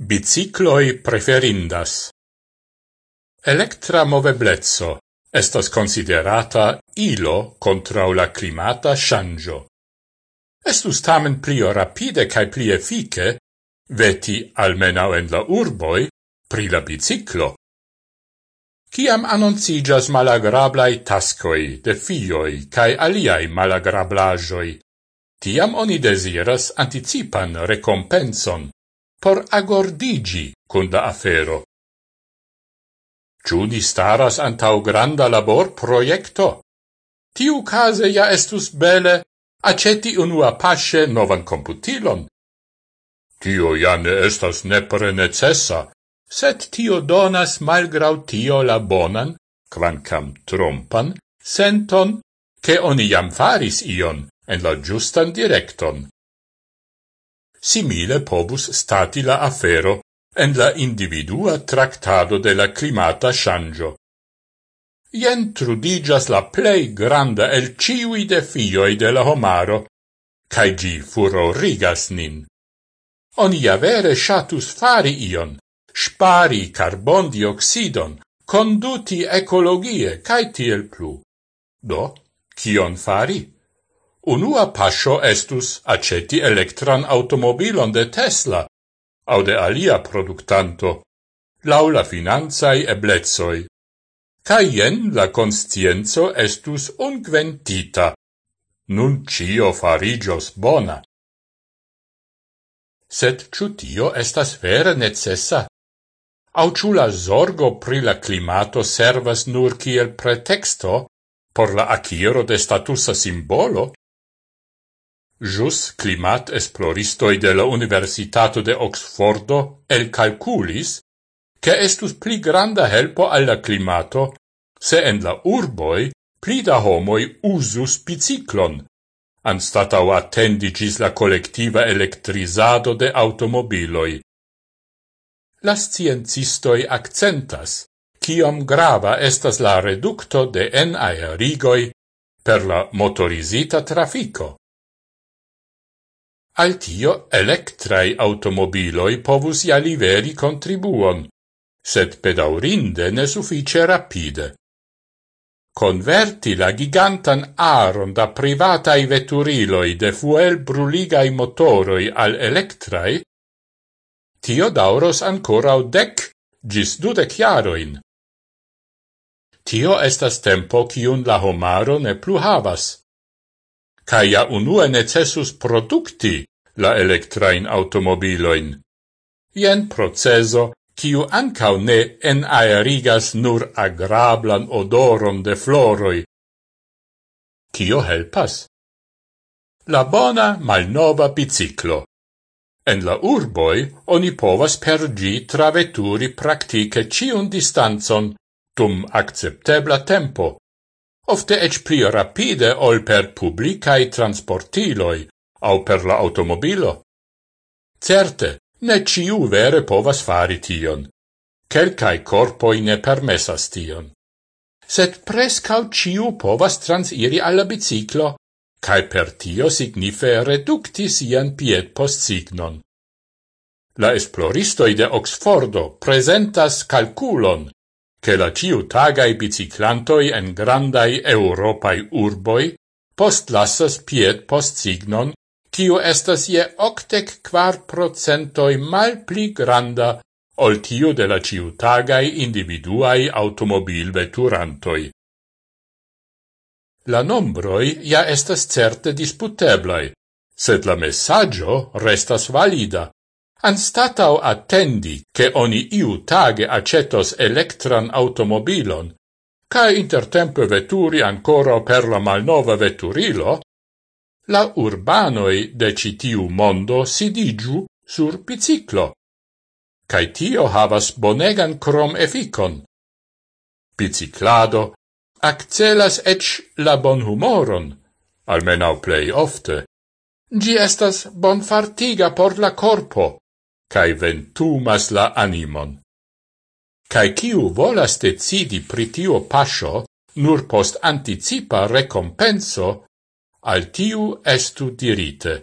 Bicicloi preferindas. Electra moveblezzo estas considerata ilo contra la climata shangio. Estus tamen plio rapide cae pli effice veti almenau en la urboi pri la biciclo. Ciam annoncigas malagrablai tascoi, defioi, cae aliai malagrablajoi, tiam oni desiras anticipan recompenson por agordigi cun da afero. Ciu ni staras antau granda labor proiecto? Tiu case ja estus bele aceti unua pasce novan computilon. Tio ja ne estas nepre necessa, set tio donas malgrau tio la bonan, quancam trompan, senton, che oni jam faris ion en la giustan directon simile pobus stati la afero en la individua tractado de la climata shangio. Ien trudigas la plei granda el ciui de fioi de la homaro, cae gi furorigas nin. Oni avere shatus fari ion, spari carbon dioxidon, conduti ecologie, cae tiel plu. Do, cion fari? Unua pascio estus aceti electran automobilon de Tesla au de alia productanto, laula finanzai eblezoi. Caien la conscienzo estus ungventita. Nun cio farigios bona. Sed ciutio estas vere necessa? Au ciu la zorgo pri la climato servas nur kiel pretexto por la aciro de statusa simbolo? Jus climat esploristoi de la Universitato de Oxfordo el calculis che estus pli granda helpo alla climato se en la urboi pli da homoi usus biciclon, anstatau attendigis la collectiva electrizado de automobiloi. La sciencistoi accentas kiom grava estas la reducto de en aerigoi per la motorizita trafico. Al tio electrai automobiloi povus ja liveri contribuon, sed pedaurinde ne suffice rapide. Converti la gigantan aron da privatai veturiloi de fuel bruligai motoroi al electrai, tio dauros ancorau dec gis dudec jaroin. Tio estas tempo cium la homaro ne plu havas caia unue necessus producti la electrain automobiloin. Ien proceso, ciu ancau ne en aerigas nur agrablan odoron de floroi. Cio helpas? La bona malnova biciclo. En la urboi oni povas per gi traveturi practice ciun distanzon dum acceptebla tempo ofte ec pli rapide ol per publicae transportiloi au per la automobilo. Certe, ne ciu vere povas fari tion. Quelcae corpoi ne permessas tion. Sed prescau ciu povas transiri alla biciclo, cae per tio signife reducti sian piet post signon. La esploristoi de Oxfordo presentas calculon, che la ciutagai biciclantoi en grandai europai urboi postlassas piet post signon, ciu estas je octec quar procentoi mal pli granda ol tiu de la ciutagai individuai automobil veturantoi. La nombroi ja estas certe disputeblai, sed la messaggio restas valida. Anstatau attendi che oni iu tage accetos electran automobilon, ca intertempe veturi ancora per la malnova veturilo, la urbanoi de citiu mondo sidigiu sur biciclo, cae tio havas bonegan crom efficon. Biciclado accelas ec la bonhumoron, almenau plei ofte. Gi estas bonfartiga por la corpo cae ventumas la animon. Cae ciu volas decidi pritio pasio, nur post anticipa recompenso, al tiu estu dirite.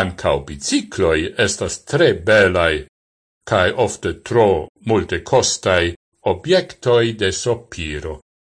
Ancao bicicloi estas tre belai, cae ofte tro multe costai, obiectoi de sopiro.